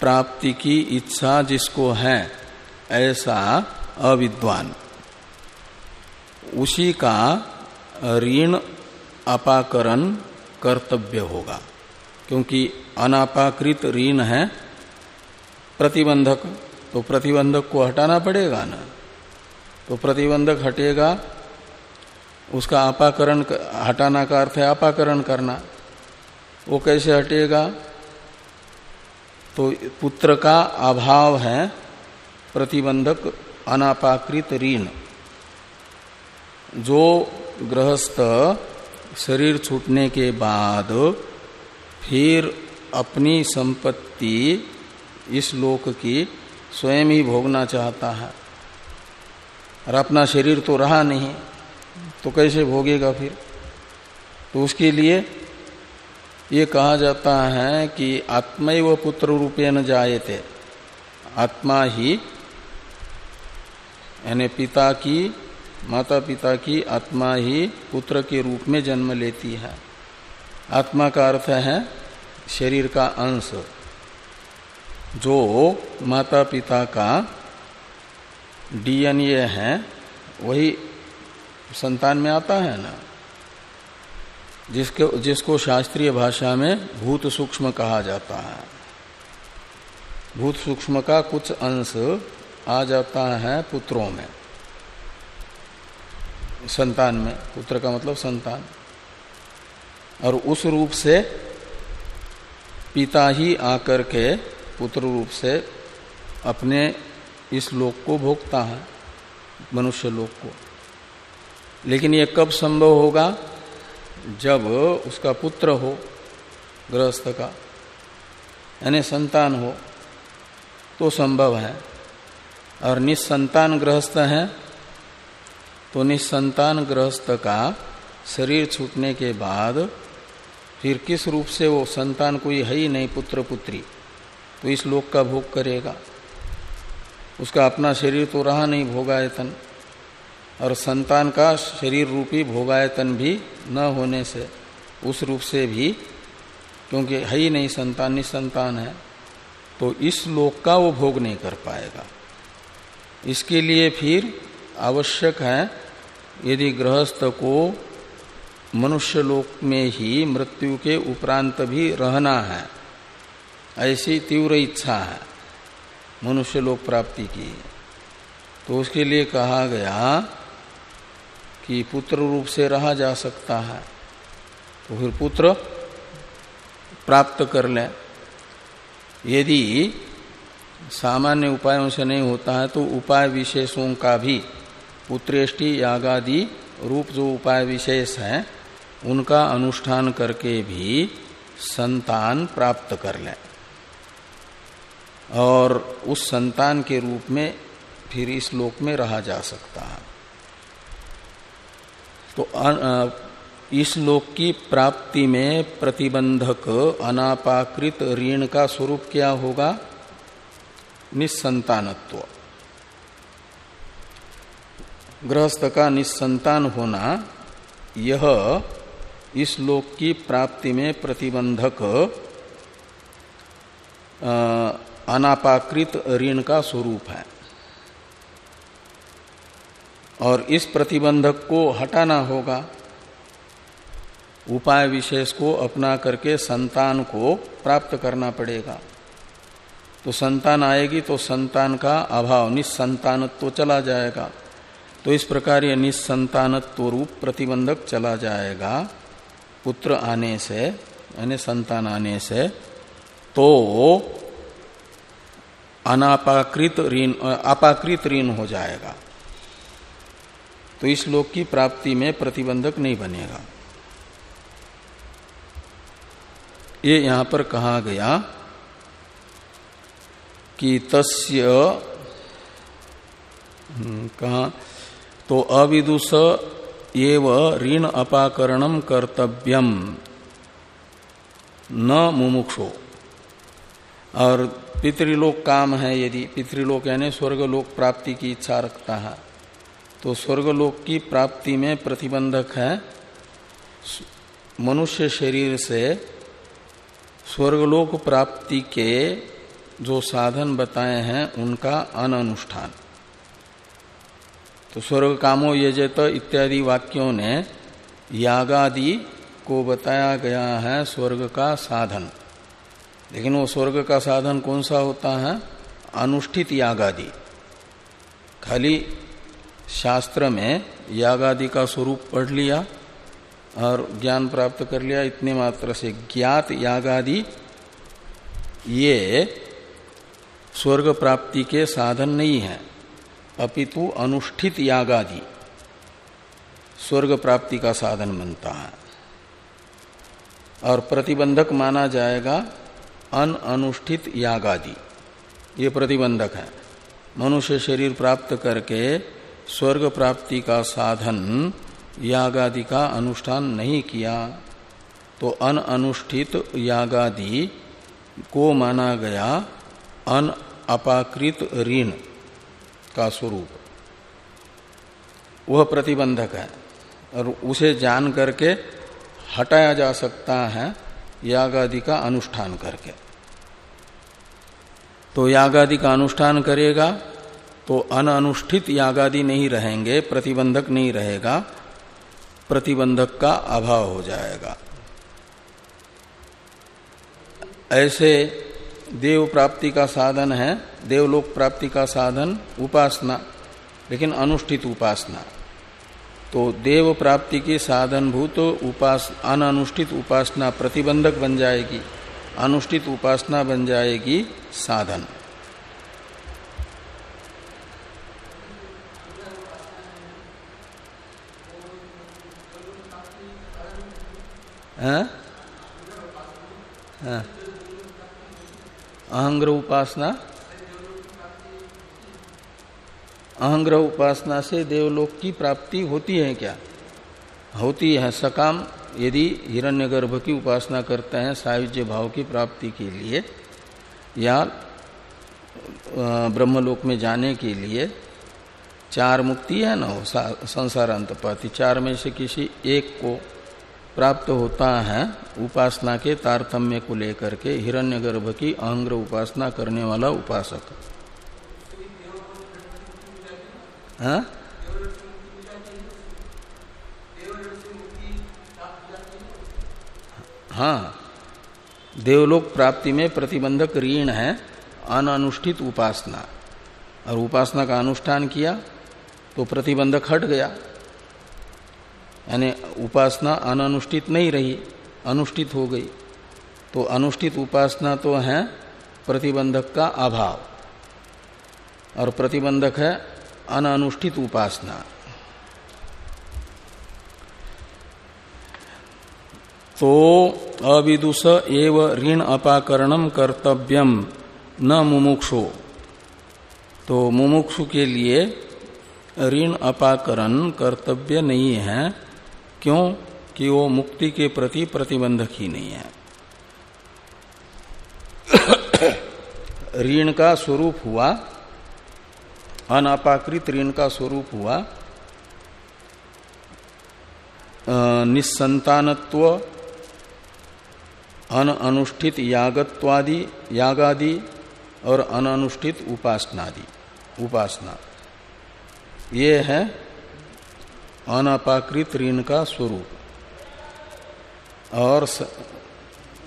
प्राप्ति की इच्छा जिसको है, ऐसा अविद्वान। उसी का ऋण अपाकरण कर्तव्य होगा, क्योंकि अनापाकृत ऋण है प्रतिबंधक तो प्रतिबंधक को हटाना पड़ेगा ना? तो प्रतिबंधक हटेगा, उसका आपाकरण हटाना का अर्थ है आपाकरण करना। वो कैसे हटेगा? तो पुत्र का अभाव है प्रतिबंधक अनापाकृत ऋण। जो गृहस्थ शरीर छूटने के बाद फिर अपनी संपत्ति इस लोक की स्वयं ही भोगना चाहता है। और अपना शरीर तो रहा नहीं तो कैसे भोगेगा फिर? तो उसके लिए ये कहा जाता है कि आत्मा व पुत्र रूपे न जाए थे आत्मा ही, यानी पिता की माता पिता की आत्मा ही पुत्र के रूप में जन्म लेती है। आत्मा का अर्थ है शरीर का अंश। जो माता पिता का डीएनए है, वही संतान में आता है ना? जिसके, जिसको शास्त्रीय भाषा में भूत सूक्ष्म कहा जाता है। भूत सूक्ष्म का कुछ अंश आ जाता है पुत्रों में। संतान में, पुत्र का मतलब संतान। और उस रूप से पिता ही आकर के पुत्र रूप से अपने इस लोक को भोगता है, मनुष्य लोक को। लेकिन ये कब संभव होगा? जब उसका पुत्र हो, गृहस्थ का, यानी संतान हो तो संभव है। और निसंतान गृहस्थ है तो निसंतान गृहस्थ का शरीर छूटने के बाद फिर किस रूप से वो संतान कोई है ही नहीं पुत्र पुत्री तो इस लोक का भोग करेगा। उसका अपना शरीर तो रहा नहीं भोगायतन, और संतान का शरीर रूपी भोगायतन भी न होने से, उस रूप से भी, क्योंकि है ही नहीं संतान, निसंतान है तो इस लोक का वो भोग नहीं कर पाएगा। इसके लिए फिर आवश्यक है, यदि गृहस्थ को मनुष्य लोक में ही मृत्यु के उपरांत भी रहना है ऐसी तीव्र इच्छा है, मनुष्य लोक प्राप्ति की। तो उसके लिए कहा गया कि पुत्र रूप से रहा जा सकता है तो फिर पुत्र प्राप्त कर ले। यदि सामान्य उपायों से नहीं होता है तो उपाय विशेषों का भी पुत्रेष्टि, यागादि रूप जो उपाय विशेष हैं, उनका अनुष्ठान करके भी संतान प्राप्त कर ले। और उस संतान के रूप में फिर इस लोक में रहा जा सकता है। तो इस लोक की प्राप्ति में प्रतिबंधक अनापाकृत ऋण का स्वरूप क्या होगा? निसंतानत्व। गृहस्थ का निसंतान होना, यह इस लोक की प्राप्ति में प्रतिबंधक अनापाकृत ऋण का स्वरूप है। और इस प्रतिबंधक को हटाना होगा। उपाय विशेष को अपना करके संतान को प्राप्त करना पड़ेगा। तो संतान आएगी तो संतान का अभाव, निसंतानत्व चला जाएगा। तो इस प्रकार ये निसंतानत्व रूप प्रतिबंधक चला जाएगा। पुत्र आने से, यानी संतान आने से तो अनापाकृत ऋण अपाकृत ऋण हो जाएगा। तो इस लोक की प्राप्ति में प्रतिबंधक नहीं बनेगा। ये यहाँ पर कहा गया कि तस्य हम्म, कहा तो अविदुष एव ऋण अपाकरणम कर्तव्यम न मुमुक्षो। और पितृलोक काम है यदि पितृलोक यानी स्वर्गलोक प्राप्ति की इच्छा रखता है। तो स्वर्गलोक की प्राप्ति में प्रतिबंधक है। मनुष्य शरीर से स्वर्गलोक प्राप्ति के जो साधन बताए हैं, उनका अननुष्ठान। तो स्वर्ग कामो यजत इत्यादि वाक्यों ने यागादि को बताया गया है स्वर्ग का साधन। लेकिन वो स्वर्ग का साधन कौन सा होता है? अनुष्ठित यागादि। खाली शास्त्र में यागादि का स्वरूप पढ़ लिया और ज्ञान प्राप्त कर लिया, इतने मात्र से ज्ञात यागादि, ये स्वर्ग प्राप्ति के साधन नहीं है। अपितु अनुष्ठित यागादि स्वर्ग प्राप्ति का साधन बनता है। और प्रतिबंधक माना जाएगा अन अनुष्ठित यागादि। ये प्रतिबंधक है। मनुष्य शरीर प्राप्त करके स्वर्ग प्राप्ति का साधन यागादि का अनुष्ठान नहीं किया तो अन अनुष्ठित यागादि को माना गया अन अपाकृत ऋण का स्वरूप। वह प्रतिबंधक है। और उसे जान करके हटाया जा सकता है यागादि का अनुष्ठान करके। तो यागादि का अनुष्ठान करेगा तो अनअनुष्ठित यागादि नहीं रहेंगे, प्रतिबंधक नहीं रहेगा, प्रतिबंधक का अभाव हो जाएगा। ऐसे देव प्राप्ति का साधन है, देवलोक प्राप्ति का साधन उपासना, लेकिन अनुष्ठित उपासना। तो देव प्राप्ति की साधनभूत उपास, अननुष्ठित उपासना प्रतिबंधक बन जाएगी। अनुष्ठित उपासना बन जाएगी साधन हाँ? हाँ। अहंग्र उपासना अहंग्रह उपासना से देवलोक की प्राप्ति होती है क्या होती है, सकाम यदि हिरण्यगर्भ की उपासना करते हैं सायुज्य भाव की प्राप्ति के लिए या ब्रह्मलोक में जाने के लिए, चार मुक्ति है ना संसार अंतपाती, चार में से किसी एक को प्राप्त होता है उपासना के तारतम्य को लेकर के हिरण्यगर्भ की अहंग्र उपासना करने वाला उपासक। हाँ? हाँ देवलोक प्राप्ति में प्रतिबंधक ऋण है अनअनुष्ठित उपासना। और उपासना का अनुष्ठान किया तो प्रतिबंधक हट गया। यानी उपासना अननुष्ठित नहीं रही, अनुष्ठित हो गई। तो अनुष्ठित उपासना तो है प्रतिबंधक का अभाव। और प्रतिबंधक है अननुष्ठित उपासना। तो अविदुष एव ऋण अपाकरणम कर्तव्यम न मुमुक्षु। तो मुमुक्षु के लिए ऋण अपाकरण कर्तव्य नहीं है। क्यों? कि वो मुक्ति के प्रति प्रतिबंधक ही नहीं है। ऋण का स्वरूप हुआ, अनापाकृत ऋण का स्वरूप हुआ निसंतानत्व अन अनुष्ठित यागत्वादि यागादि और अनुष्ठित उपासनादि। उपासना। ये है अनापाकृत ऋण का स्वरूप। और स,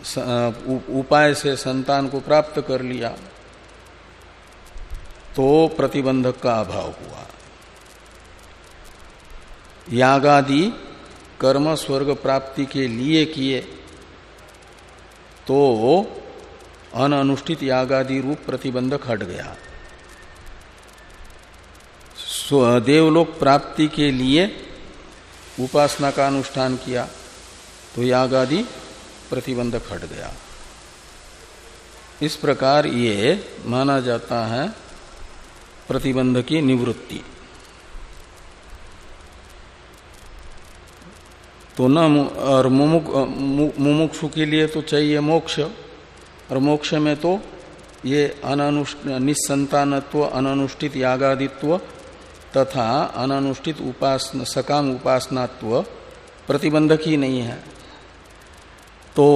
स, उपाय से संतान को प्राप्त कर लिया तो प्रतिबंधक का अभाव हुआ। यागादि कर्म स्वर्ग प्राप्ति के लिए किए तो अन अनुष्ठित यागादि रूप प्रतिबंधक हट गया। देवलोक प्राप्ति के लिए उपासना का अनुष्ठान किया तो यागादि प्रतिबंधक हट गया। इस प्रकार ये माना जाता है प्रतिबंध की निवृत्ति। तो न और मुमुक्षु के लिए तो चाहिए मोक्ष, और मोक्ष में तो ये निस्संतानत्व अनुष्ठित यागादित्व, तथा अनुष्ठित उपासना, सकाम उपासनात्व प्रतिबंधक ही नहीं है। तो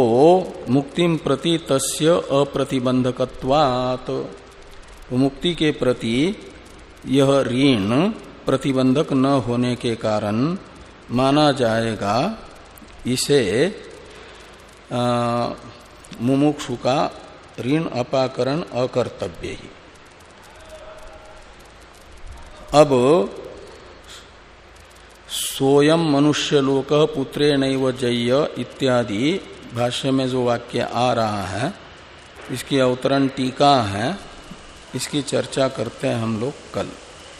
मुक्तिम प्रति तस्य अप्रतिबंधकत्वात्। तो मुक्ति के प्रति यह ऋण प्रतिबंधक न होने के कारण माना जाएगा, इसे मुमुक्षु का ऋण अपाकरण अकर्तव्य ही। अब, सोयम मनुष्य लोक पुत्रे नैव जय इत्यादि भाष्य में जो वाक्य आ रहा है, इसकी अवतरण टीका है, इसकी चर्चा करते हैं हम लोग कल।